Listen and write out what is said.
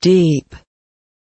deep.